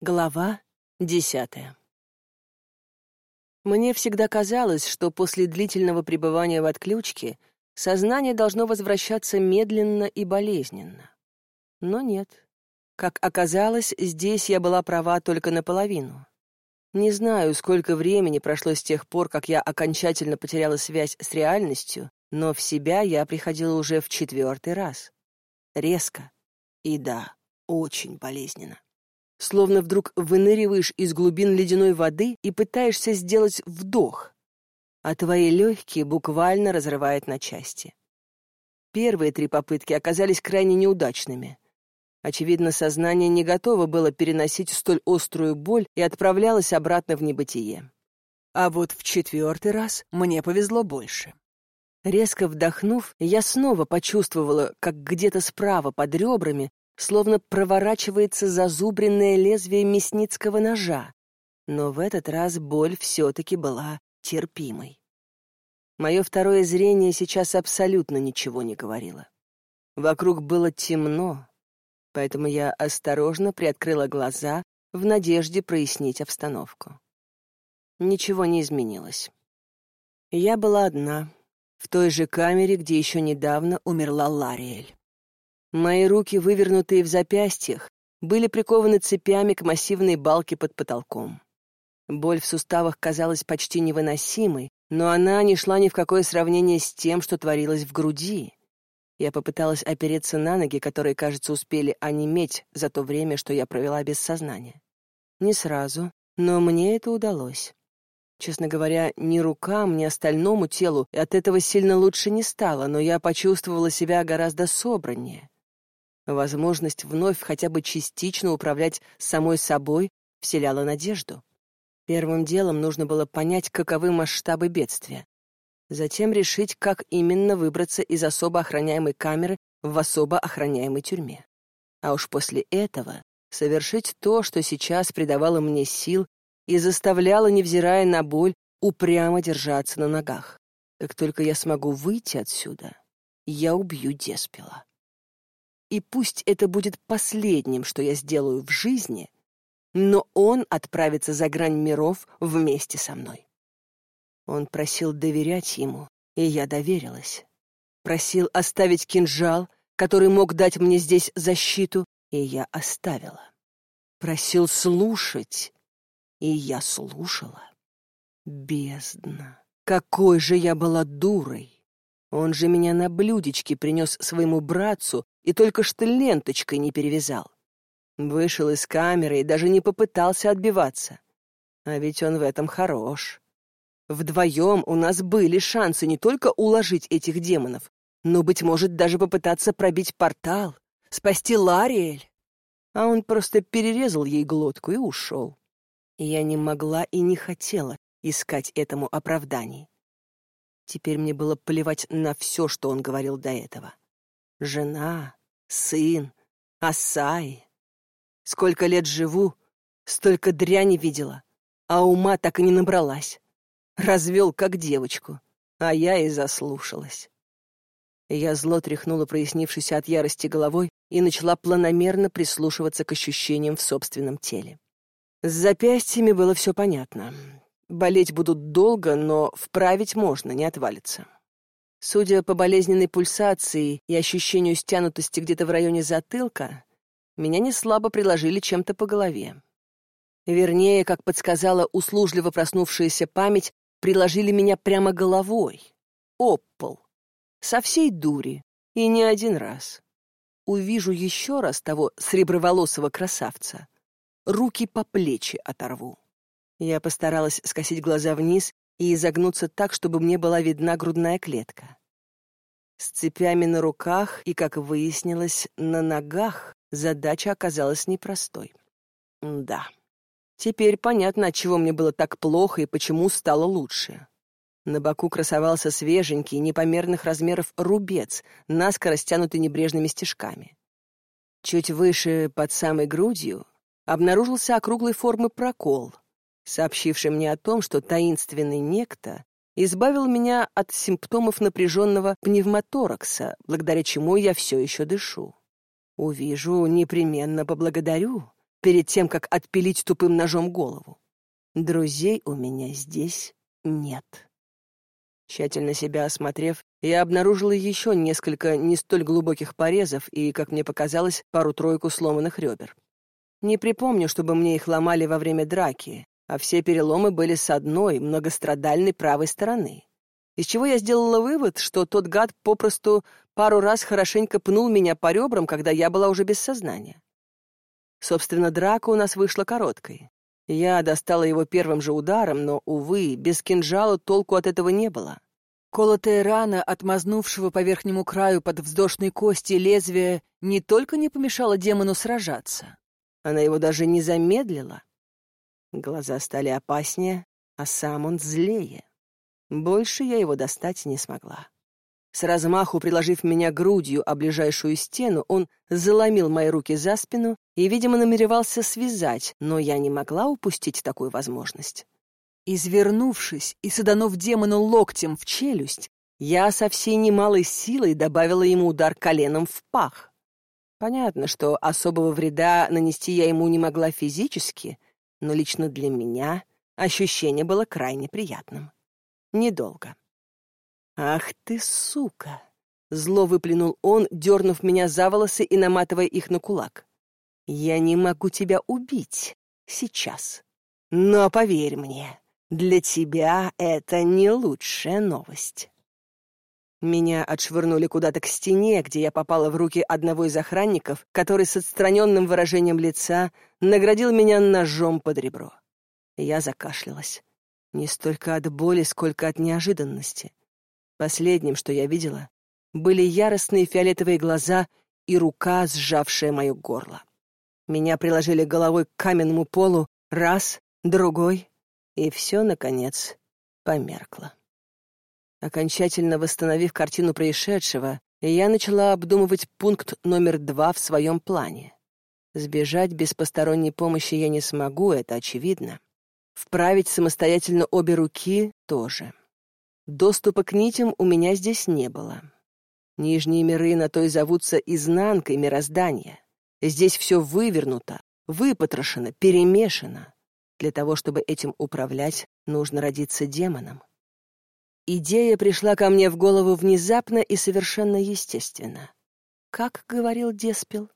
Глава десятая. Мне всегда казалось, что после длительного пребывания в отключке сознание должно возвращаться медленно и болезненно. Но нет. Как оказалось, здесь я была права только наполовину. Не знаю, сколько времени прошло с тех пор, как я окончательно потеряла связь с реальностью, но в себя я приходила уже в четвертый раз. Резко. И да, очень болезненно словно вдруг выныриваешь из глубин ледяной воды и пытаешься сделать вдох, а твои легкие буквально разрывает на части. Первые три попытки оказались крайне неудачными. Очевидно, сознание не готово было переносить столь острую боль и отправлялось обратно в небытие. А вот в четвертый раз мне повезло больше. Резко вдохнув, я снова почувствовала, как где-то справа под ребрами словно проворачивается зазубренное лезвие мясницкого ножа, но в этот раз боль все-таки была терпимой. Мое второе зрение сейчас абсолютно ничего не говорило. Вокруг было темно, поэтому я осторожно приоткрыла глаза в надежде прояснить обстановку. Ничего не изменилось. Я была одна, в той же камере, где еще недавно умерла Лариэль. Мои руки, вывернутые в запястьях, были прикованы цепями к массивной балке под потолком. Боль в суставах казалась почти невыносимой, но она не шла ни в какое сравнение с тем, что творилось в груди. Я попыталась опереться на ноги, которые, кажется, успели онеметь за то время, что я провела без сознания. Не сразу, но мне это удалось. Честно говоря, ни рукам, ни остальному телу от этого сильно лучше не стало, но я почувствовала себя гораздо собраннее. Возможность вновь хотя бы частично управлять самой собой вселяла надежду. Первым делом нужно было понять, каковы масштабы бедствия. Затем решить, как именно выбраться из особо охраняемой камеры в особо охраняемой тюрьме. А уж после этого совершить то, что сейчас придавало мне сил и заставляло, невзирая на боль, упрямо держаться на ногах. Как только я смогу выйти отсюда, я убью Деспила. И пусть это будет последним, что я сделаю в жизни, но он отправится за грань миров вместе со мной. Он просил доверять ему, и я доверилась. Просил оставить кинжал, который мог дать мне здесь защиту, и я оставила. Просил слушать, и я слушала. Бездна! Какой же я была дурой! Он же меня на блюдечке принес своему братцу и только что ленточкой не перевязал. Вышел из камеры и даже не попытался отбиваться. А ведь он в этом хорош. Вдвоем у нас были шансы не только уложить этих демонов, но, быть может, даже попытаться пробить портал, спасти Лариэль. А он просто перерезал ей глотку и ушел. Я не могла и не хотела искать этому оправданий. Теперь мне было плевать на все, что он говорил до этого. Жена, сын, Асай. Сколько лет живу, столько дряни видела, а ума так и не набралась. Развел как девочку, а я и заслушалась. Я зло тряхнула прояснившейся от ярости головой и начала планомерно прислушиваться к ощущениям в собственном теле. С запястьями было все понятно. Болеть будут долго, но вправить можно, не отвалится. Судя по болезненной пульсации и ощущению стянутости где-то в районе затылка, меня не слабо приложили чем-то по голове. Вернее, как подсказала услужливо проснувшаяся память, приложили меня прямо головой. Об. Со всей дури. И не один раз. Увижу еще раз того среброволосого красавца. Руки по плечи оторву. Я постаралась скосить глаза вниз и изогнуться так, чтобы мне была видна грудная клетка. С цепями на руках и, как выяснилось, на ногах задача оказалась непростой. Да. Теперь понятно, от чего мне было так плохо и почему стало лучше. На боку красовался свеженький, непомерных размеров рубец, наскоро стянутый небрежными стежками. Чуть выше, под самой грудью, обнаружился округлой формы прокол — сообщивший мне о том, что таинственный некто избавил меня от симптомов напряженного пневмоторакса, благодаря чему я все еще дышу. Увижу, непременно поблагодарю, перед тем, как отпилить тупым ножом голову. Друзей у меня здесь нет. Тщательно себя осмотрев, я обнаружила еще несколько не столь глубоких порезов и, как мне показалось, пару-тройку сломанных ребер. Не припомню, чтобы мне их ломали во время драки, а все переломы были с одной, многострадальной правой стороны. Из чего я сделала вывод, что тот гад попросту пару раз хорошенько пнул меня по ребрам, когда я была уже без сознания. Собственно, драка у нас вышла короткой. Я достала его первым же ударом, но, увы, без кинжала толку от этого не было. Колотая рана, отмазнувшего по верхнему краю под вздошной кости лезвия, не только не помешала демону сражаться, она его даже не замедлила. Глаза стали опаснее, а сам он злее. Больше я его достать не смогла. С размаху приложив меня грудью о ближайшую стену, он заломил мои руки за спину и, видимо, намеревался связать, но я не могла упустить такую возможность. Извернувшись и саданув демону локтем в челюсть, я со всей немалой силой добавила ему удар коленом в пах. Понятно, что особого вреда нанести я ему не могла физически, но лично для меня ощущение было крайне приятным. Недолго. «Ах ты, сука!» — зло выплюнул он, дернув меня за волосы и наматывая их на кулак. «Я не могу тебя убить. Сейчас. Но поверь мне, для тебя это не лучшая новость». Меня отшвырнули куда-то к стене, где я попала в руки одного из охранников, который с отстраненным выражением лица наградил меня ножом под ребро. Я закашлялась. Не столько от боли, сколько от неожиданности. Последним, что я видела, были яростные фиолетовые глаза и рука, сжавшая мое горло. Меня приложили головой к каменному полу раз, другой, и все, наконец, померкло. Окончательно восстановив картину происшедшего, я начала обдумывать пункт номер два в своем плане. Сбежать без посторонней помощи я не смогу, это очевидно. Вправить самостоятельно обе руки тоже. Доступа к нитям у меня здесь не было. Нижние миры на то и зовутся изнанкой мироздания. Здесь все вывернуто, выпотрошено, перемешано. Для того, чтобы этим управлять, нужно родиться демоном. Идея пришла ко мне в голову внезапно и совершенно естественно. Как говорил Деспил,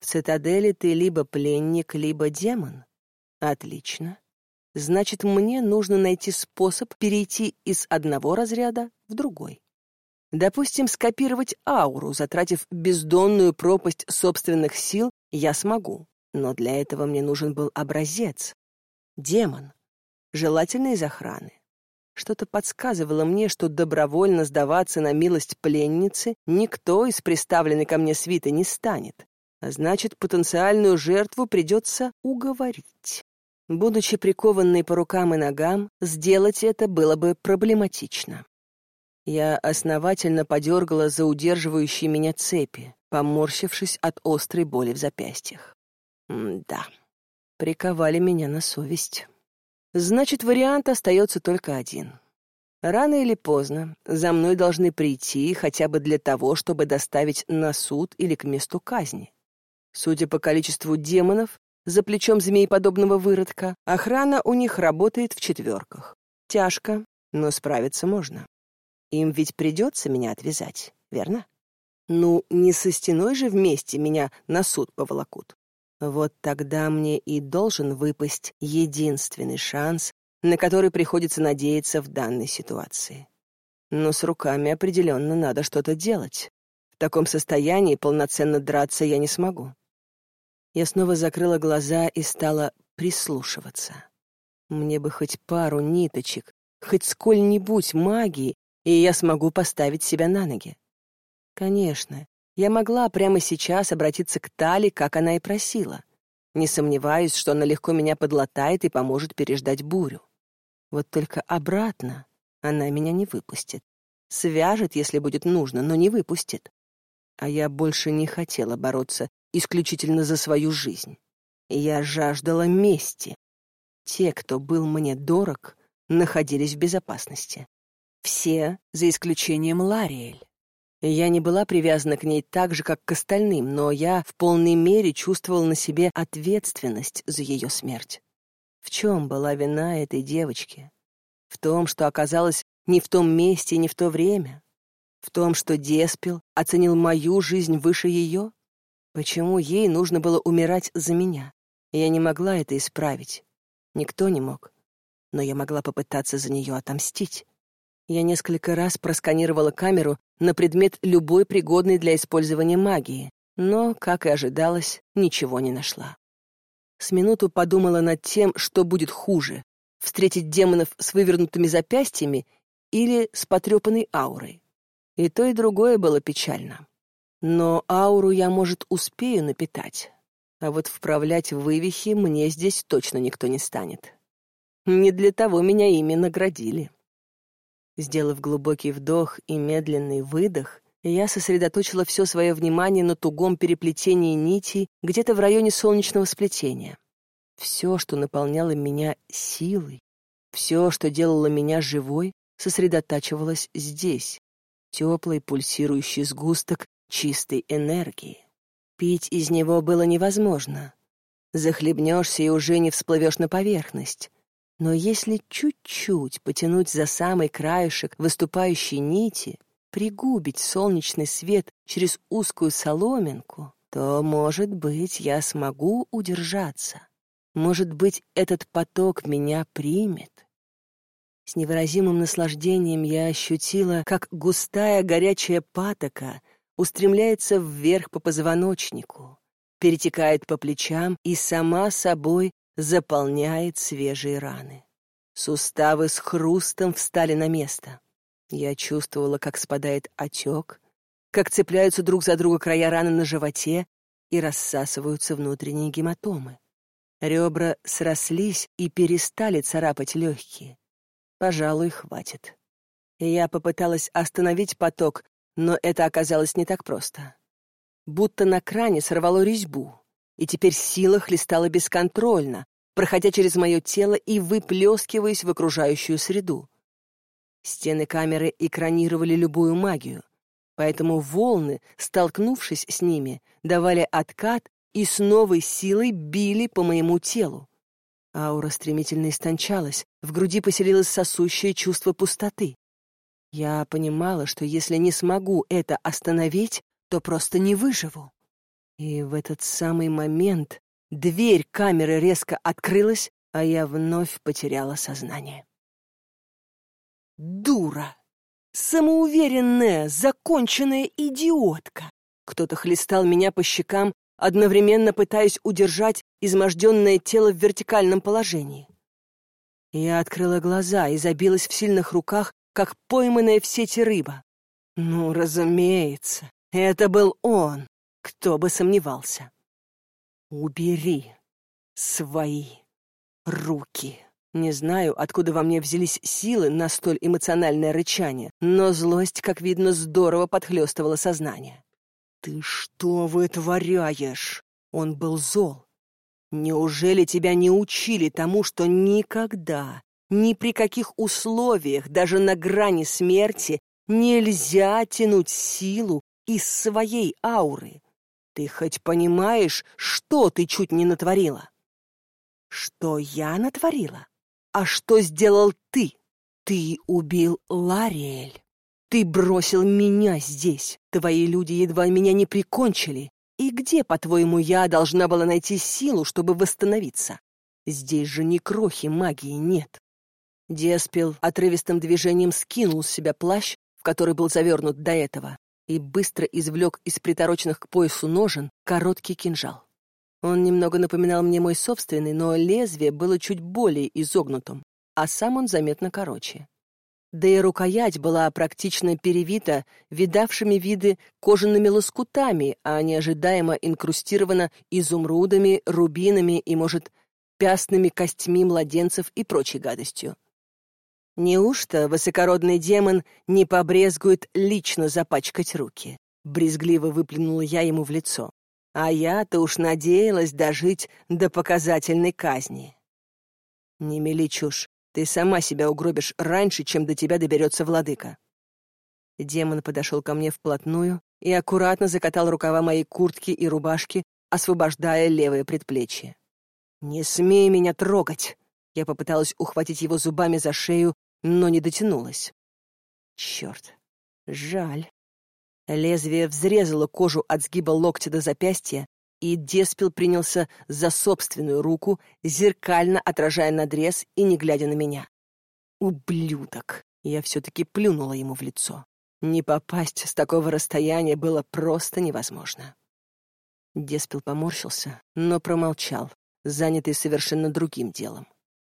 в цитадели ты либо пленник, либо демон. Отлично. Значит, мне нужно найти способ перейти из одного разряда в другой. Допустим, скопировать ауру, затратив бездонную пропасть собственных сил, я смогу. Но для этого мне нужен был образец. Демон. Желательно из охраны. Что-то подсказывало мне, что добровольно сдаваться на милость пленницы никто из приставленной ко мне свиты не станет. А значит, потенциальную жертву придется уговорить. Будучи прикованной по рукам и ногам, сделать это было бы проблематично. Я основательно подергала за удерживающие меня цепи, поморщившись от острой боли в запястьях. М да, приковали меня на совесть. Значит, вариант остается только один. Рано или поздно за мной должны прийти хотя бы для того, чтобы доставить на суд или к месту казни. Судя по количеству демонов, за плечом змееподобного выродка, охрана у них работает в четверках. Тяжко, но справиться можно. Им ведь придется меня отвязать, верно? Ну, не со стеной же вместе меня на суд поволокут. Вот тогда мне и должен выпасть единственный шанс, на который приходится надеяться в данной ситуации. Но с руками определенно надо что-то делать. В таком состоянии полноценно драться я не смогу. Я снова закрыла глаза и стала прислушиваться. Мне бы хоть пару ниточек, хоть сколь-нибудь магии, и я смогу поставить себя на ноги. Конечно, я могла прямо сейчас обратиться к Тали, как она и просила. Не сомневаюсь, что она легко меня подлатает и поможет переждать бурю. Вот только обратно она меня не выпустит. Свяжет, если будет нужно, но не выпустит. А я больше не хотела бороться исключительно за свою жизнь. Я жаждала мести. Те, кто был мне дорог, находились в безопасности. Все, за исключением Лариэль. Я не была привязана к ней так же, как к остальным, но я в полной мере чувствовала на себе ответственность за ее смерть. В чем была вина этой девочки? В том, что оказалась не в том месте не в то время? В том, что Деспил оценил мою жизнь выше ее? Почему ей нужно было умирать за меня? Я не могла это исправить. Никто не мог. Но я могла попытаться за нее отомстить. Я несколько раз просканировала камеру на предмет любой пригодной для использования магии, но, как и ожидалось, ничего не нашла. С минуту подумала над тем, что будет хуже — встретить демонов с вывернутыми запястьями или с потрепанной аурой. И то, и другое было печально. Но ауру я, может, успею напитать, а вот вправлять вывихи мне здесь точно никто не станет. Не для того меня ими наградили. Сделав глубокий вдох и медленный выдох, я сосредоточила все свое внимание на тугом переплетении нитей где-то в районе солнечного сплетения. Все, что наполняло меня силой, все, что делало меня живой, сосредотачивалось здесь. Теплый пульсирующий сгусток чистой энергии. Пить из него было невозможно. Захлебнешься и уже не всплывешь на поверхность. Но если чуть-чуть потянуть за самый краешек выступающей нити, пригубить солнечный свет через узкую соломинку, то, может быть, я смогу удержаться. Может быть, этот поток меня примет. С невыразимым наслаждением я ощутила, как густая горячая патока устремляется вверх по позвоночнику, перетекает по плечам и сама собой заполняет свежие раны. Суставы с хрустом встали на место. Я чувствовала, как спадает отек, как цепляются друг за друга края раны на животе и рассасываются внутренние гематомы. Ребра срослись и перестали царапать легкие. Пожалуй, хватит. Я попыталась остановить поток, но это оказалось не так просто. Будто на кране сорвало резьбу и теперь сила хлестала бесконтрольно, проходя через мое тело и выплескиваясь в окружающую среду. Стены камеры экранировали любую магию, поэтому волны, столкнувшись с ними, давали откат и с новой силой били по моему телу. Аура стремительно истончалась, в груди поселилось сосущее чувство пустоты. Я понимала, что если не смогу это остановить, то просто не выживу. И в этот самый момент дверь камеры резко открылась, а я вновь потеряла сознание. Дура! Самоуверенная, законченная идиотка! Кто-то хлестал меня по щекам, одновременно пытаясь удержать изможденное тело в вертикальном положении. Я открыла глаза и забилась в сильных руках, как пойманная в сети рыба. Ну, разумеется, это был он. Кто бы сомневался. Убери свои руки. Не знаю, откуда во мне взялись силы на столь эмоциональное рычание, но злость, как видно, здорово подхлестывала сознание. «Ты что вытворяешь?» Он был зол. «Неужели тебя не учили тому, что никогда, ни при каких условиях, даже на грани смерти, нельзя тянуть силу из своей ауры?» Ты хоть понимаешь, что ты чуть не натворила? Что я натворила? А что сделал ты? Ты убил Лариэль. Ты бросил меня здесь. Твои люди едва меня не прикончили. И где, по-твоему, я должна была найти силу, чтобы восстановиться? Здесь же ни крохи магии нет. Деспил отрывистым движением скинул с себя плащ, в который был завернут до этого, и быстро извлек из притороченных к поясу ножен короткий кинжал. Он немного напоминал мне мой собственный, но лезвие было чуть более изогнутым, а сам он заметно короче. Да и рукоять была практично перевита видавшими виды кожаными лоскутами, а не ожидаемо инкрустирована изумрудами, рубинами и, может, пястными костьми младенцев и прочей гадостью. Неужто высокородный демон не побрезгует лично запачкать руки? Брезгливо выплюнула я ему в лицо. А я-то уж надеялась дожить до показательной казни. Не мели чушь, ты сама себя угробишь раньше, чем до тебя доберется владыка. Демон подошел ко мне вплотную и аккуратно закатал рукава моей куртки и рубашки, освобождая левое предплечье. «Не смей меня трогать!» Я попыталась ухватить его зубами за шею, но не дотянулась. Черт, жаль. Лезвие взрезало кожу от сгиба локтя до запястья, и Деспил принялся за собственную руку, зеркально отражая надрез и не глядя на меня. Ублюдок! Я все-таки плюнула ему в лицо. Не попасть с такого расстояния было просто невозможно. Деспил поморщился, но промолчал, занятый совершенно другим делом.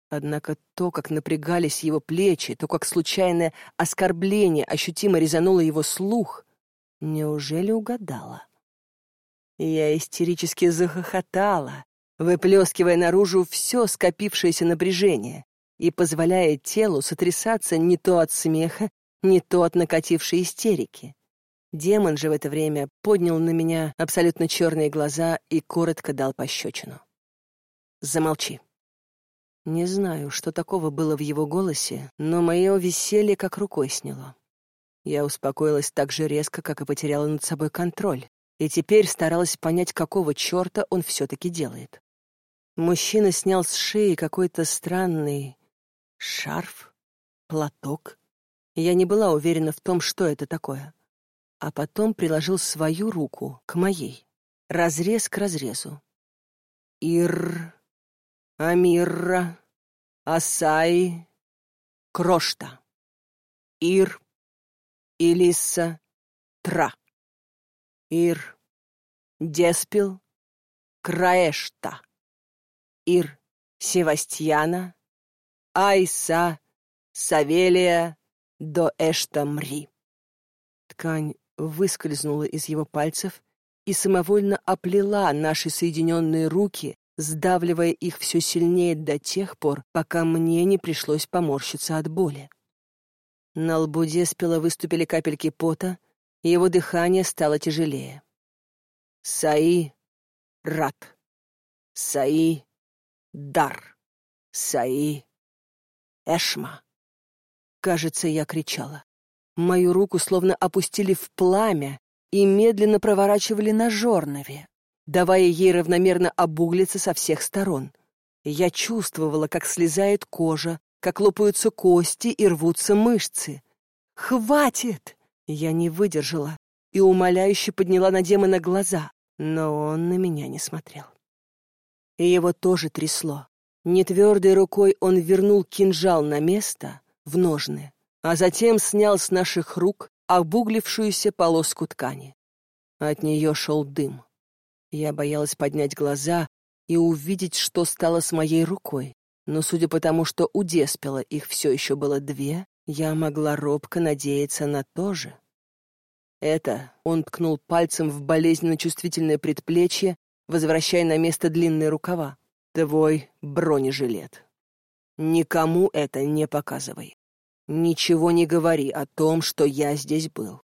Однако то, как напрягались его плечи, то, как случайное оскорбление ощутимо резануло его слух, неужели угадала? Я истерически захохотала, выплескивая наружу все скопившееся напряжение и позволяя телу сотрясаться не то от смеха, не то от накатившей истерики. Демон же в это время поднял на меня абсолютно черные глаза и коротко дал пощечину. «Замолчи», не знаю, что такого было в его голосе, но мое веселье как рукой сняло. Я успокоилась так же резко, как и потеряла над собой контроль, и теперь старалась понять, какого черта он все-таки делает. Мужчина снял с шеи какой-то странный шарф, платок. Я не была уверена в том, что это такое. А потом приложил свою руку к моей, разрез к разрезу. Ир Амирра, Асай, Крошта, Ир, Илиса, Тра, Ир, Деспил, Краэшта, Ир, Севастьяна, Айса, Савелия, до Эштамри. Ткань выскользнула из его пальцев и самовольно оплела наши соединенные руки, сдавливая их все сильнее до тех пор, пока мне не пришлось поморщиться от боли. На лбу Деспела выступили капельки пота, и его дыхание стало тяжелее. Саи — рак. Саи — дар. Саи — эшма. Кажется, я кричала. Мою руку словно опустили в пламя и медленно проворачивали на жорнове давая ей равномерно обуглиться со всех сторон. Я чувствовала, как слезает кожа, как лопаются кости и рвутся мышцы. «Хватит!» Я не выдержала и умоляюще подняла на демона глаза, но он на меня не смотрел. И его тоже трясло. Нетвердой рукой он вернул кинжал на место, в ножны, а затем снял с наших рук обуглившуюся полоску ткани. От нее шел дым. Я боялась поднять глаза и увидеть, что стало с моей рукой. Но судя по тому, что у Деспела их все еще было две, я могла робко надеяться на то же. Это он ткнул пальцем в болезненно чувствительное предплечье, возвращая на место длинные рукава. Твой бронежилет. Никому это не показывай. Ничего не говори о том, что я здесь был.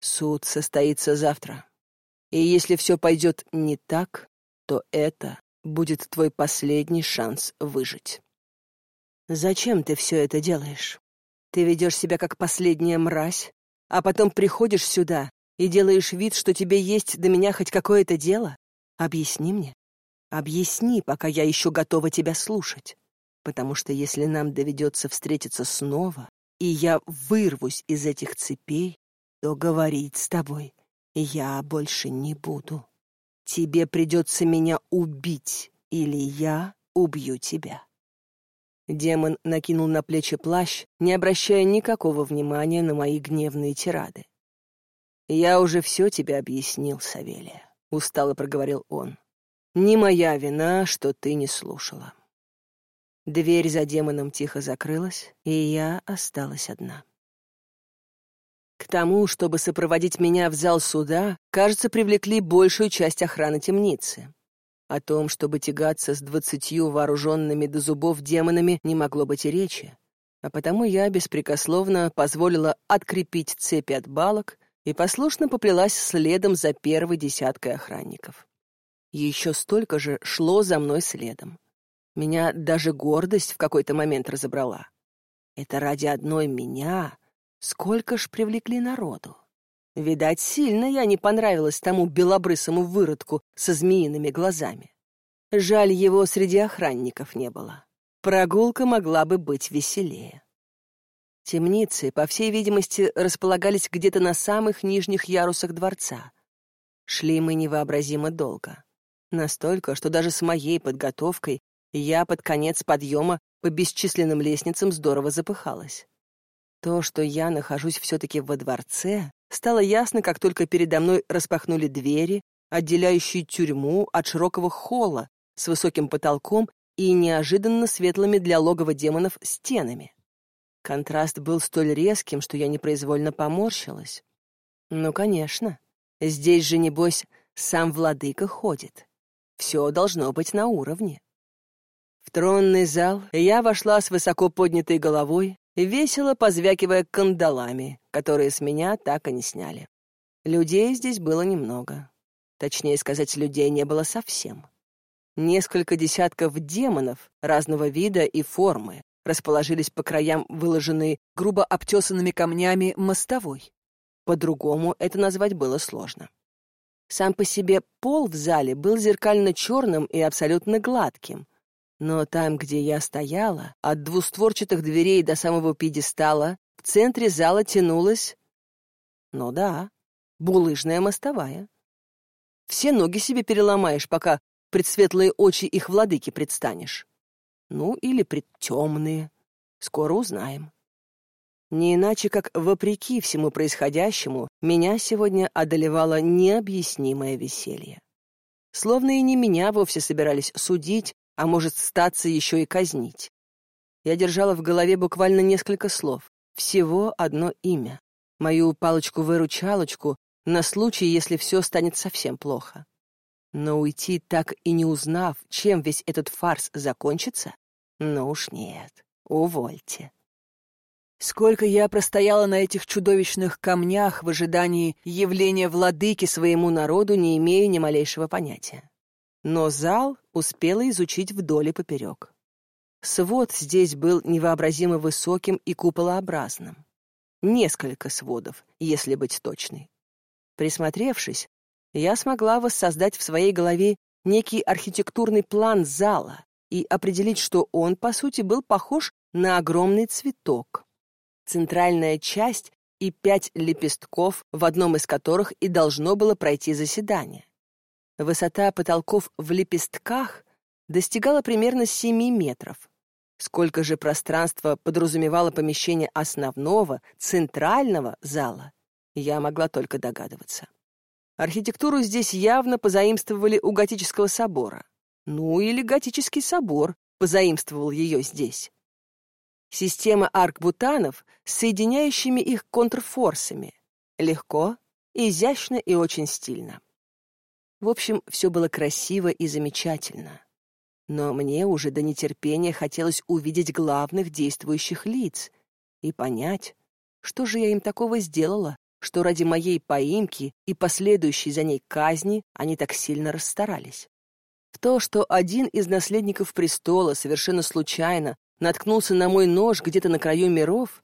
Суд состоится завтра. И если все пойдет не так, то это будет твой последний шанс выжить. Зачем ты все это делаешь? Ты ведешь себя как последняя мразь, а потом приходишь сюда и делаешь вид, что тебе есть до меня хоть какое-то дело? Объясни мне. Объясни, пока я еще готова тебя слушать. Потому что если нам доведется встретиться снова, и я вырвусь из этих цепей, то говорить с тобой я больше не буду. Тебе придется меня убить, или я убью тебя. Демон накинул на плечи плащ, не обращая никакого внимания на мои гневные тирады. «Я уже все тебе объяснил, Савелия», — устало проговорил он. «Не моя вина, что ты не слушала». Дверь за демоном тихо закрылась, и я осталась одна. К тому, чтобы сопроводить меня в зал суда, кажется, привлекли большую часть охраны темницы. О том, чтобы тягаться с двадцатью вооруженными до зубов демонами, не могло быть и речи. А потому я беспрекословно позволила открепить цепи от балок и послушно поплелась следом за первой десяткой охранников. Еще столько же шло за мной следом. Меня даже гордость в какой-то момент разобрала. Это ради одной меня Сколько ж привлекли народу. Видать, сильно я не понравилась тому белобрысому выродку со змеиными глазами. Жаль, его среди охранников не было. Прогулка могла бы быть веселее. Темницы, по всей видимости, располагались где-то на самых нижних ярусах дворца. Шли мы невообразимо долго. Настолько, что даже с моей подготовкой я под конец подъема по бесчисленным лестницам здорово запыхалась. То, что я нахожусь все-таки во дворце, стало ясно, как только передо мной распахнули двери, отделяющие тюрьму от широкого холла с высоким потолком и неожиданно светлыми для логова демонов стенами. Контраст был столь резким, что я непроизвольно поморщилась. Ну, конечно, здесь же, небось, сам владыка ходит. Все должно быть на уровне. В тронный зал я вошла с высоко поднятой головой, весело позвякивая кандалами, которые с меня так и не сняли. Людей здесь было немного. Точнее сказать, людей не было совсем. Несколько десятков демонов разного вида и формы расположились по краям выложенной грубо обтесанными камнями мостовой. По-другому это назвать было сложно. Сам по себе пол в зале был зеркально-черным и абсолютно гладким, но там, где я стояла, от двустворчатых дверей до самого пьедестала, в центре зала тянулась... Ну да, булыжная мостовая. Все ноги себе переломаешь, пока предсветлые очи их владыки предстанешь. Ну, или предтемные. Скоро узнаем. Не иначе, как вопреки всему происходящему, меня сегодня одолевало необъяснимое веселье. Словно и не меня вовсе собирались судить, а может, статься еще и казнить. Я держала в голове буквально несколько слов, всего одно имя, мою палочку-выручалочку на случай, если все станет совсем плохо. Но уйти так и не узнав, чем весь этот фарс закончится, ну уж нет, увольте. Сколько я простояла на этих чудовищных камнях в ожидании явления владыки своему народу, не имею ни малейшего понятия но зал успела изучить вдоль и поперек. Свод здесь был невообразимо высоким и куполообразным. Несколько сводов, если быть точной. Присмотревшись, я смогла воссоздать в своей голове некий архитектурный план зала и определить, что он, по сути, был похож на огромный цветок. Центральная часть и пять лепестков, в одном из которых и должно было пройти заседание. Высота потолков в лепестках достигала примерно 7 метров. Сколько же пространства подразумевало помещение основного, центрального зала, я могла только догадываться. Архитектуру здесь явно позаимствовали у готического собора. Ну или готический собор позаимствовал ее здесь. Система арк-бутанов с соединяющими их контрфорсами. Легко, изящно и очень стильно. В общем, все было красиво и замечательно. Но мне уже до нетерпения хотелось увидеть главных действующих лиц и понять, что же я им такого сделала, что ради моей поимки и последующей за ней казни они так сильно расстарались. В то, что один из наследников престола совершенно случайно наткнулся на мой нож где-то на краю миров,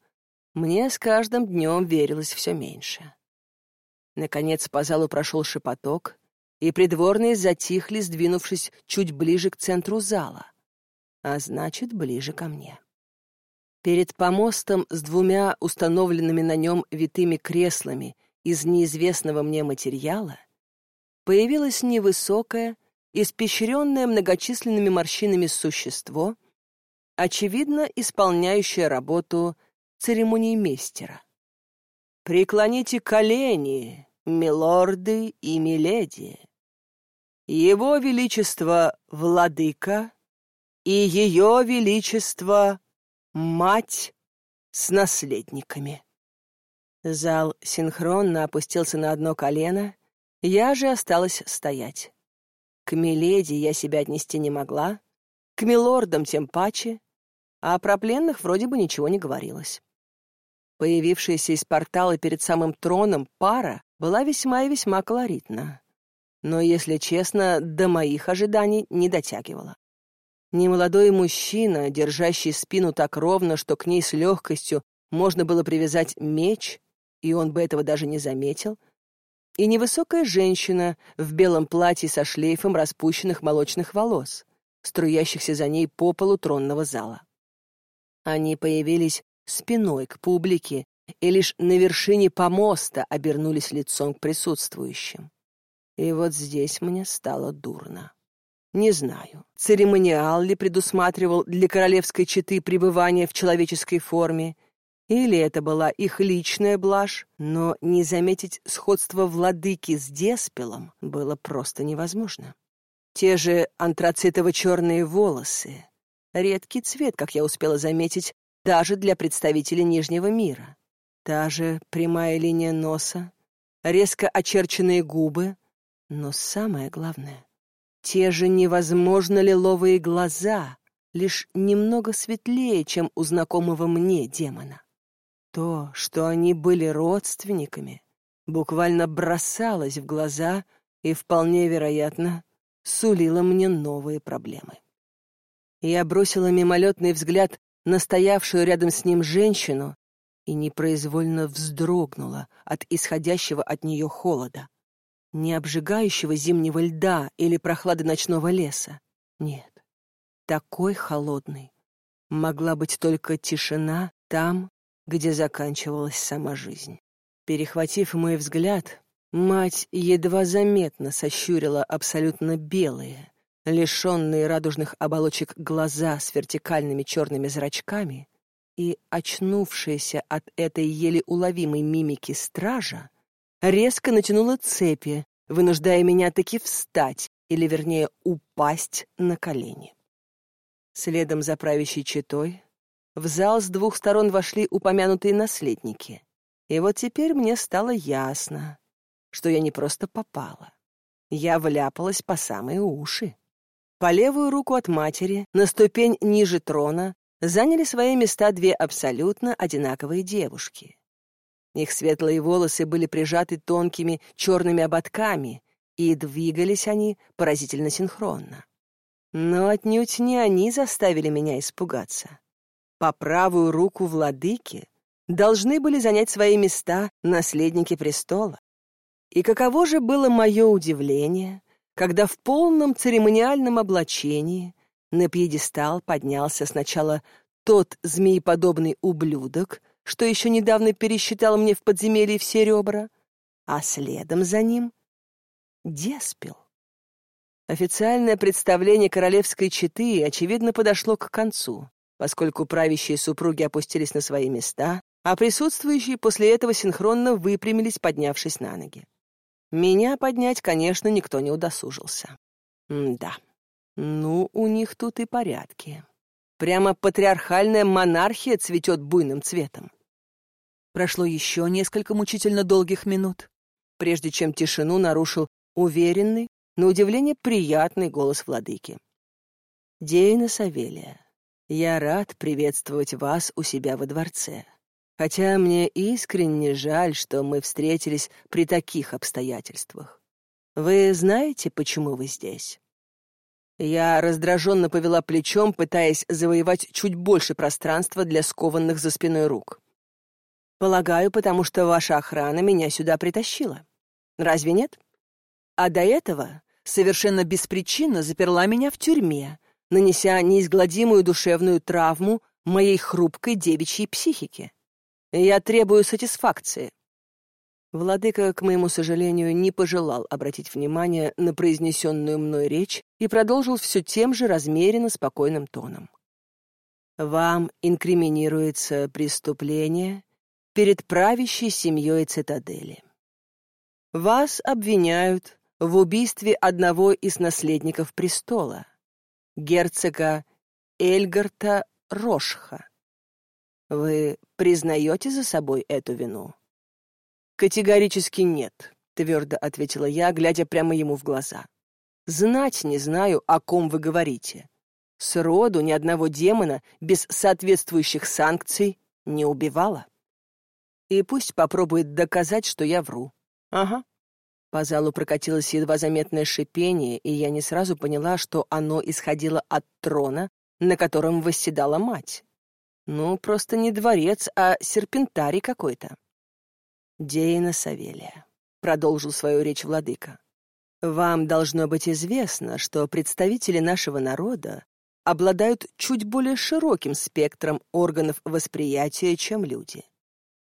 мне с каждым днем верилось все меньше. Наконец по залу прошел шепоток, и придворные затихли, сдвинувшись чуть ближе к центру зала, а значит, ближе ко мне. Перед помостом с двумя установленными на нем витыми креслами из неизвестного мне материала появилось невысокое, испещренное многочисленными морщинами существо, очевидно, исполняющее работу церемониймейстера. «Преклоните колени, милорды и миледи!» Его Величество Владыка и Ее Величество Мать с наследниками. Зал синхронно опустился на одно колено, я же осталась стоять. К Миледи я себя отнести не могла, к милордам тем паче, а про пленных вроде бы ничего не говорилось. Появившаяся из портала перед самым троном пара была весьма и весьма колоритна но, если честно, до моих ожиданий не дотягивала. Немолодой мужчина, держащий спину так ровно, что к ней с легкостью можно было привязать меч, и он бы этого даже не заметил, и невысокая женщина в белом платье со шлейфом распущенных молочных волос, струящихся за ней по полу тронного зала. Они появились спиной к публике и лишь на вершине помоста обернулись лицом к присутствующим. И вот здесь мне стало дурно. Не знаю, церемониал ли предусматривал для королевской четы пребывание в человеческой форме, или это была их личная блажь, но не заметить сходство владыки с Деспелом было просто невозможно. Те же антрацитово-черные волосы, редкий цвет, как я успела заметить, даже для представителей Нижнего мира. Та же прямая линия носа, резко очерченные губы, но самое главное — те же невозможно лиловые глаза, лишь немного светлее, чем у знакомого мне демона. То, что они были родственниками, буквально бросалось в глаза и, вполне вероятно, сулило мне новые проблемы. Я бросила мимолетный взгляд на стоявшую рядом с ним женщину и непроизвольно вздрогнула от исходящего от нее холода. Не обжигающего зимнего льда или прохлады ночного леса. Нет, такой холодной могла быть только тишина там, где заканчивалась сама жизнь. Перехватив мой взгляд, мать едва заметно сощурила абсолютно белые, лишенные радужных оболочек глаза с вертикальными черными зрачками, и, очнувшаяся от этой еле уловимой мимики стража, резко натянула цепи, вынуждая меня таки встать, или, вернее, упасть на колени. Следом за правящей четой в зал с двух сторон вошли упомянутые наследники. И вот теперь мне стало ясно, что я не просто попала. Я вляпалась по самые уши. По левую руку от матери, на ступень ниже трона, заняли свои места две абсолютно одинаковые девушки. Их светлые волосы были прижаты тонкими черными ободками, и двигались они поразительно синхронно. Но отнюдь не они заставили меня испугаться по правую руку владыки должны были занять свои места наследники престола. И каково же было мое удивление, когда в полном церемониальном облачении на пьедестал поднялся сначала тот змееподобный ублюдок, что еще недавно пересчитал мне в подземелье все ребра, а следом за ним — Деспел. Официальное представление королевской четы, очевидно, подошло к концу поскольку правящие супруги опустились на свои места, а присутствующие после этого синхронно выпрямились, поднявшись на ноги. Меня поднять, конечно, никто не удосужился. М да, ну, у них тут и порядки. Прямо патриархальная монархия цветет буйным цветом. Прошло еще несколько мучительно долгих минут, прежде чем тишину нарушил уверенный, на удивление приятный голос владыки. Дейна Савелия, я рад приветствовать вас у себя во дворце. Хотя мне искренне жаль, что мы встретились при таких обстоятельствах. Вы знаете, почему вы здесь?» Я раздраженно повела плечом, пытаясь завоевать чуть больше пространства для скованных за спиной рук. «Полагаю, потому что ваша охрана меня сюда притащила. Разве нет? А до этого совершенно беспричинно заперла меня в тюрьме, нанеся неизгладимую душевную травму моей хрупкой девичьей психике. Я требую сатисфакции. Владыка, к моему сожалению, не пожелал обратить внимание на произнесенную мной речь и продолжил все тем же размеренно спокойным тоном. Вам инкриминируется преступление перед правящей семьей цитадели. Вас обвиняют в убийстве одного из наследников престола, герцога Эльгарта Рошха. Вы признаете за собой эту вину? Категорически нет, твердо ответила я, глядя прямо ему в глаза. Знать не знаю, о ком вы говорите. Сроду ни одного демона без соответствующих санкций не убивала. И пусть попробует доказать, что я вру. Ага, по залу прокатилось едва заметное шипение, и я не сразу поняла, что оно исходило от трона, на котором восседала мать. Ну, просто не дворец, а серпентарий какой-то. Дейна Савелия, — продолжил свою речь владыка. Вам должно быть известно, что представители нашего народа обладают чуть более широким спектром органов восприятия, чем люди.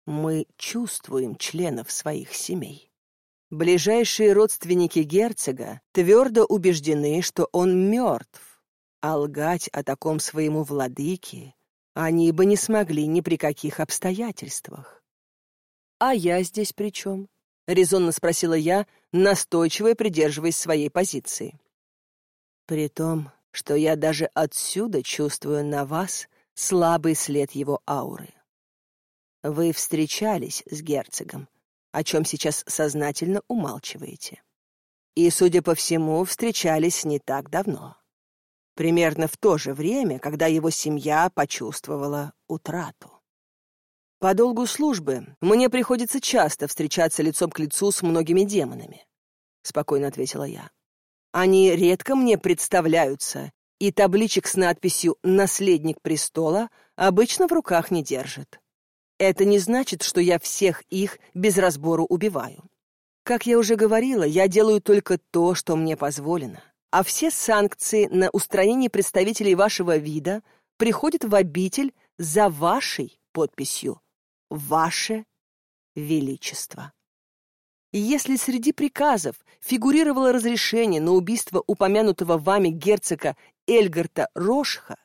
Мы чувствуем членов своих семей. Ближайшие родственники герцога твердо убеждены, что он мертв, а лгать о таком своему владыке они бы не смогли ни при каких обстоятельствах. «А я здесь при чем?» — резонно спросила я, настойчиво придерживаясь своей позиции. «При том, что я даже отсюда чувствую на вас слабый след его ауры. Вы встречались с герцогом, о чем сейчас сознательно умалчиваете. И, судя по всему, встречались не так давно примерно в то же время, когда его семья почувствовала утрату. По долгу службы мне приходится часто встречаться лицом к лицу с многими демонами, спокойно ответила я. Они редко мне представляются, и табличек с надписью «Наследник престола» обычно в руках не держат. Это не значит, что я всех их без разбору убиваю. Как я уже говорила, я делаю только то, что мне позволено а все санкции на устранение представителей вашего вида приходят в обитель за вашей подписью «Ваше Величество». Если среди приказов фигурировало разрешение на убийство упомянутого вами герцога Эльгарта Рошха,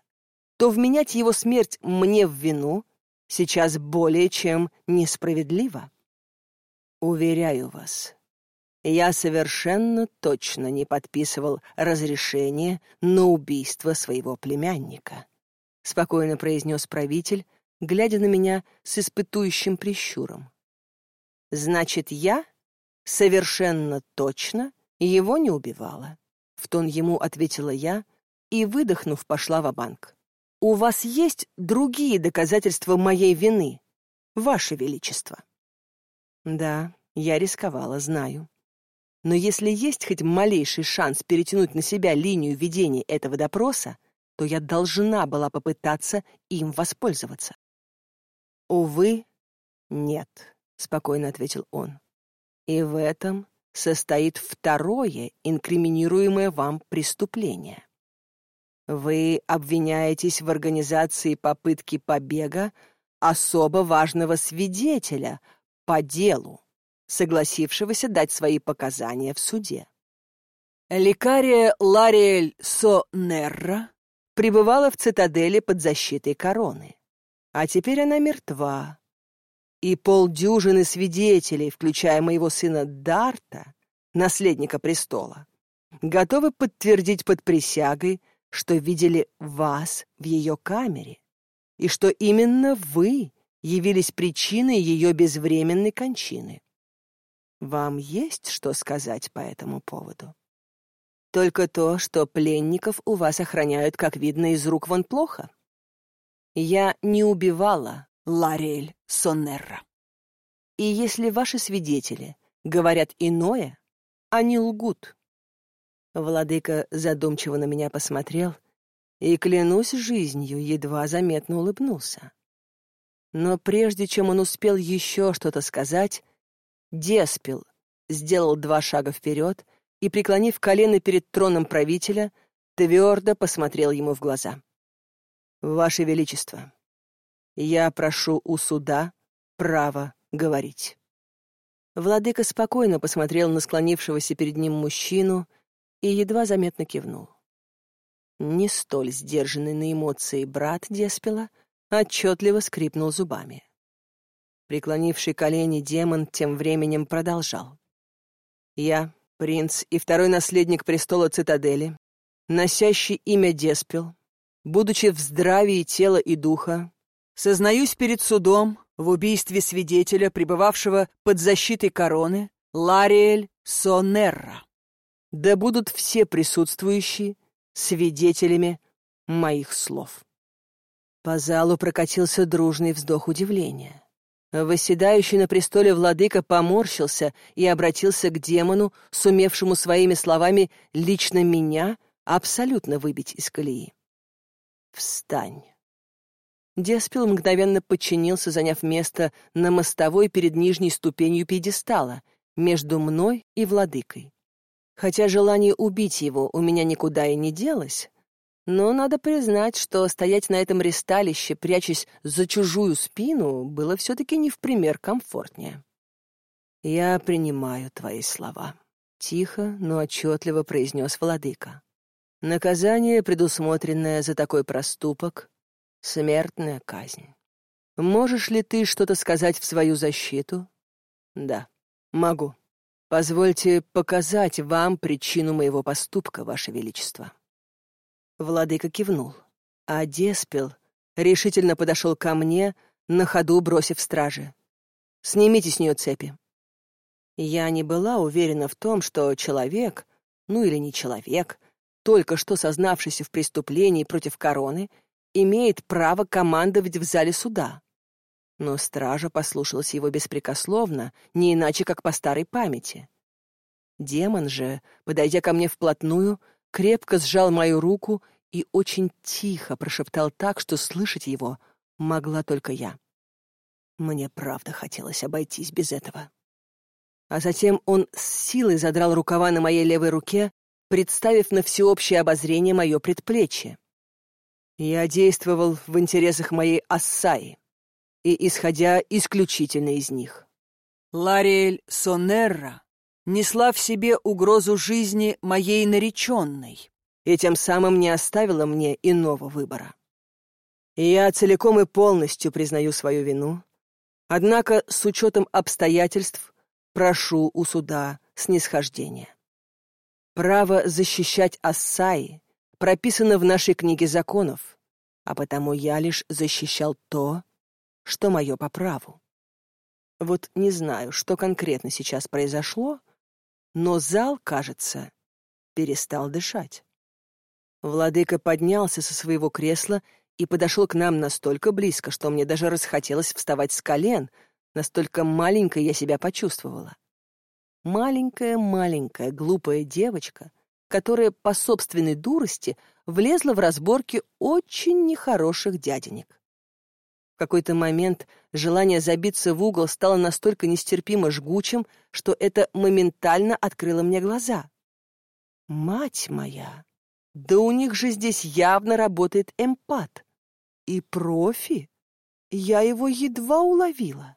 то вменять его смерть мне в вину сейчас более чем несправедливо. Уверяю вас, я совершенно точно не подписывал разрешение на убийство своего племянника, спокойно произнес правитель, глядя на меня с испытующим прищуром. Значит, я совершенно точно его не убивала, в тон ему ответила я и, выдохнув, пошла в банк У вас есть другие доказательства моей вины, ваше величество? Да, я рисковала, знаю. Но если есть хоть малейший шанс перетянуть на себя линию ведения этого допроса, то я должна была попытаться им воспользоваться. «Увы, нет», — спокойно ответил он. «И в этом состоит второе инкриминируемое вам преступление. Вы обвиняетесь в организации попытки побега особо важного свидетеля по делу, согласившегося дать свои показания в суде. Лекария Лариэль Сонерра пребывала в цитадели под защитой короны, а теперь она мертва, и полдюжины свидетелей, включая моего сына Дарта, наследника престола, готовы подтвердить под присягой, что видели вас в ее камере, и что именно вы явились причиной ее безвременной кончины. Вам есть что сказать по этому поводу? Только то, что пленников у вас охраняют, как видно, из рук вон плохо. Я не убивала Ларель Соннерра. И если ваши свидетели говорят иное, они лгут. Владыка задумчиво на меня посмотрел и, клянусь жизнью, едва заметно улыбнулся. Но прежде чем он успел еще что-то сказать, Деспил сделал два шага вперед и, преклонив колено перед троном правителя, твердо посмотрел ему в глаза. «Ваше Величество, я прошу у суда право говорить». Владыка спокойно посмотрел на склонившегося перед ним мужчину и едва заметно кивнул. Не столь сдержанный на эмоции брат Деспела отчетливо скрипнул зубами. Преклонивший колени демон тем временем продолжал. «Я, принц и второй наследник престола цитадели, носящий имя Деспел, будучи в здравии тела и духа, сознаюсь перед судом в убийстве свидетеля, пребывавшего под защитой короны, Лариэль Сонерра. Да будут все присутствующие свидетелями моих слов». По залу прокатился дружный вздох удивления. Восседающий на престоле владыка поморщился и обратился к демону, сумевшему своими словами лично меня абсолютно выбить из колеи. «Встань!» Деспил мгновенно подчинился, заняв место на мостовой перед нижней ступенью пьедестала, между мной и владыкой. Хотя желание убить его у меня никуда и не делось, но надо признать, что стоять на этом ристалище, прячась за чужую спину, было все-таки не в пример комфортнее. «Я принимаю твои слова», — тихо, но отчетливо произнес владыка. «Наказание, предусмотренное за такой проступок, — смертная казнь. Можешь ли ты что-то сказать в свою защиту?» «Да, могу. Позвольте показать вам причину моего поступка, Ваше Величество». Владыка кивнул, а Деспел решительно подошел ко мне, на ходу бросив стражи. «Снимите с нее цепи». Я не была уверена в том, что человек, ну или не человек, только что сознавшийся в преступлении против короны, имеет право командовать в зале суда. Но стража послушалась его беспрекословно, не иначе, как по старой памяти. Демон же, подойдя ко мне вплотную, крепко сжал мою руку и очень тихо прошептал так, что слышать его могла только я. Мне правда хотелось обойтись без этого. А затем он с силой задрал рукава на моей левой руке, представив на всеобщее обозрение мое предплечье. Я действовал в интересах моей Ассаи и исходя исключительно из них. Лариэль Сонерра несла в себе угрозу жизни моей нареченной и тем самым не оставила мне иного выбора. Я целиком и полностью признаю свою вину, однако с учетом обстоятельств прошу у суда снисхождения. Право защищать Ассаи прописано в нашей книге законов, а потому я лишь защищал то, что мое по праву. Вот не знаю, что конкретно сейчас произошло, но зал, кажется, перестал дышать. Владыка поднялся со своего кресла и подошел к нам настолько близко, что мне даже расхотелось вставать с колен, настолько маленькой я себя почувствовала. Маленькая-маленькая глупая девочка, которая по собственной дурости влезла в разборки очень нехороших дяденек. В какой-то момент желание забиться в угол стало настолько нестерпимо жгучим, что это моментально открыло мне глаза. Мать моя! Да у них же здесь явно работает эмпат. И профи. Я его едва уловила.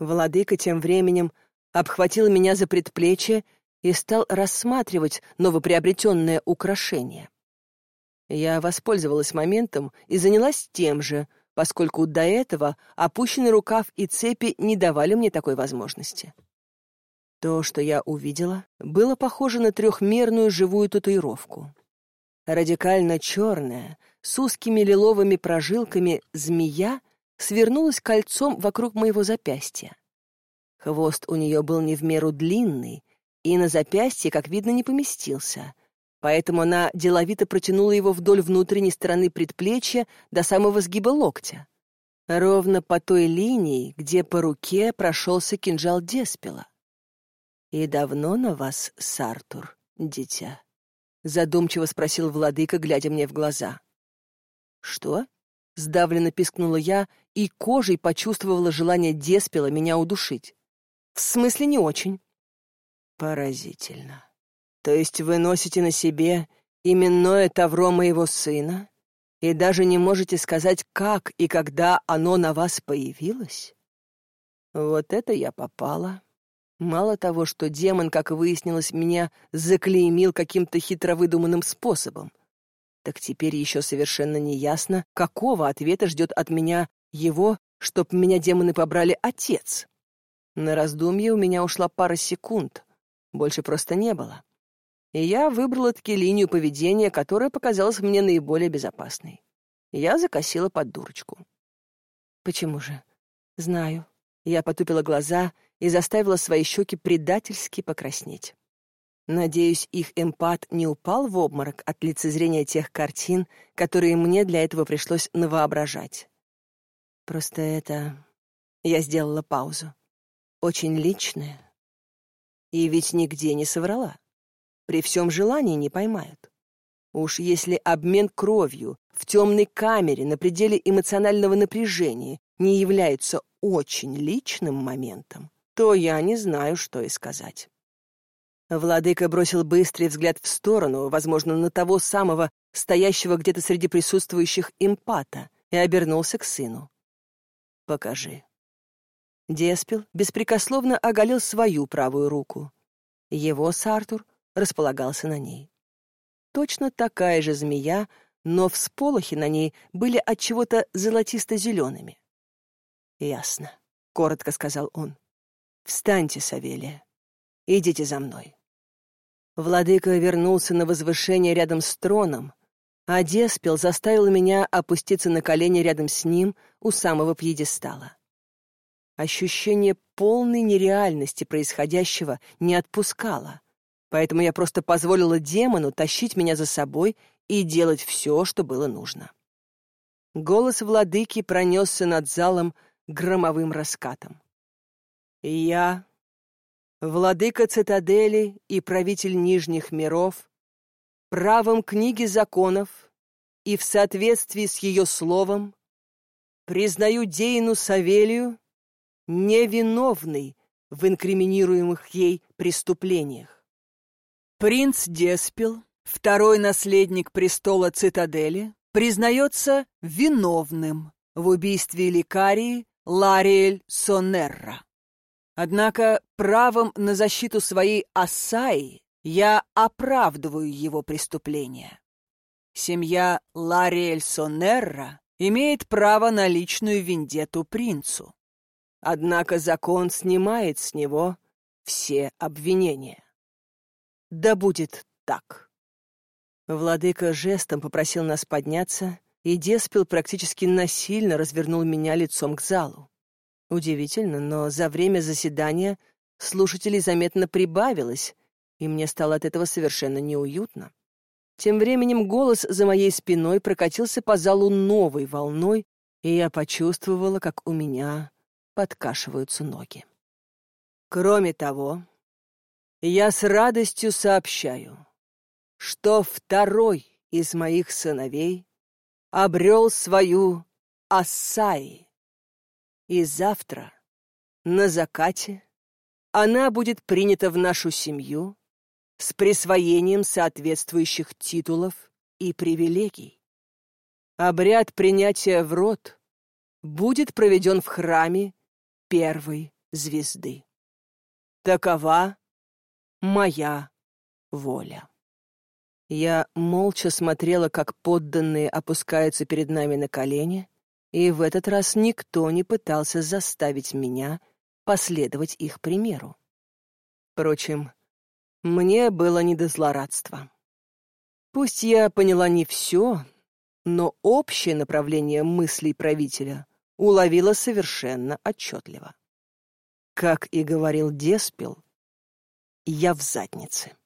Владыка тем временем обхватил меня за предплечье и стал рассматривать новоприобретенное украшение. Я воспользовалась моментом и занялась тем же, поскольку до этого опущенный рукав и цепи не давали мне такой возможности. То, что я увидела, было похоже на трехмерную живую татуировку радикально черная, с узкими лиловыми прожилками змея свернулась кольцом вокруг моего запястья. Хвост у нее был не в меру длинный, и на запястье, как видно, не поместился, поэтому она деловито протянула его вдоль внутренней стороны предплечья до самого сгиба локтя, ровно по той линии, где по руке прошелся кинжал Деспела. «И давно на вас, Сартур, дитя?» задумчиво спросил владыка, глядя мне в глаза. Что? Сдавленно пискнула я и кожей почувствовала желание деспела меня удушить. В смысле, не очень. Поразительно. То есть вы носите на себе именное тавро моего сына и даже не можете сказать, как и когда оно на вас появилось? Вот это я попала. Мало того, что демон, как выяснилось, меня заклеймил каким-то хитро выдуманным способом, так теперь еще совершенно неясно, какого ответа ждет от меня его, чтоб меня демоны побрали отец. На раздумье у меня ушла пара секунд, больше просто не было. И я выбрала таки линию поведения, которая показалась мне наиболее безопасной. Я закосила под дурочку. Почему же? Знаю. Я потупила глаза и заставила свои щеки предательски покраснеть. Надеюсь, их эмпат не упал в обморок от лицезрения тех картин, которые мне для этого пришлось навоображать. Просто это... Я сделала паузу. Очень личное. И ведь нигде не соврала. При всем желании не поймают. Уж если обмен кровью в темной камере на пределе эмоционального напряжения не является очень личным моментом, то я не знаю, что и сказать. Владыка бросил быстрый взгляд в сторону, возможно, на того самого, стоящего где-то среди присутствующих импата, и обернулся к сыну. «Покажи». Деспел беспрекословно оголил свою правую руку. Его Сартур располагался на ней. Точно такая же змея, но всполохи на ней были от чего-то золотисто-зелеными. «Ясно», — коротко сказал он. «Встаньте, Савелия. Идите за мной». Владыка вернулся на возвышение рядом с троном, а Деспел заставил меня опуститься на колени рядом с ним у самого пьедестала. Ощущение полной нереальности происходящего не отпускало, поэтому я просто позволила демону тащить меня за собой и делать все, что было нужно. Голос владыки пронесся над залом громовым раскатом. «Я, владыка цитадели и правитель Нижних миров, правом книги законов и в соответствии с ее словом, признаю Дейну Савелию невиновной в инкриминируемых ей преступлениях. Принц Деспел, второй наследник престола цитадели, признается виновным в убийстве лекарии Лариэль Сонерра. Однако правом на защиту своей Асаи я оправдываю его преступление. Семья Лариэль Сонерра имеет право на личную вендетту принцу. Однако закон снимает с него все обвинения. Да будет так. Владыка жестом попросил нас подняться и Деспил практически насильно развернул меня лицом к залу. Удивительно, но за время заседания слушателей заметно прибавилось, и мне стало от этого совершенно неуютно. Тем временем голос за моей спиной прокатился по залу новой волной, и я почувствовала, как у меня подкашиваются ноги. Кроме того, я с радостью сообщаю, что второй из моих сыновей обрел свою Ассаи. И завтра, на закате, она будет принята в нашу семью с присвоением соответствующих титулов и привилегий. Обряд принятия в род будет проведен в храме первой звезды. Такова моя воля. Я молча смотрела, как подданные опускаются перед нами на колени, и в этот раз никто не пытался заставить меня последовать их примеру. Впрочем, мне было не до злорадства. Пусть я поняла не все, но общее направление мыслей правителя уловила совершенно отчетливо. Как и говорил Деспел, я в заднице.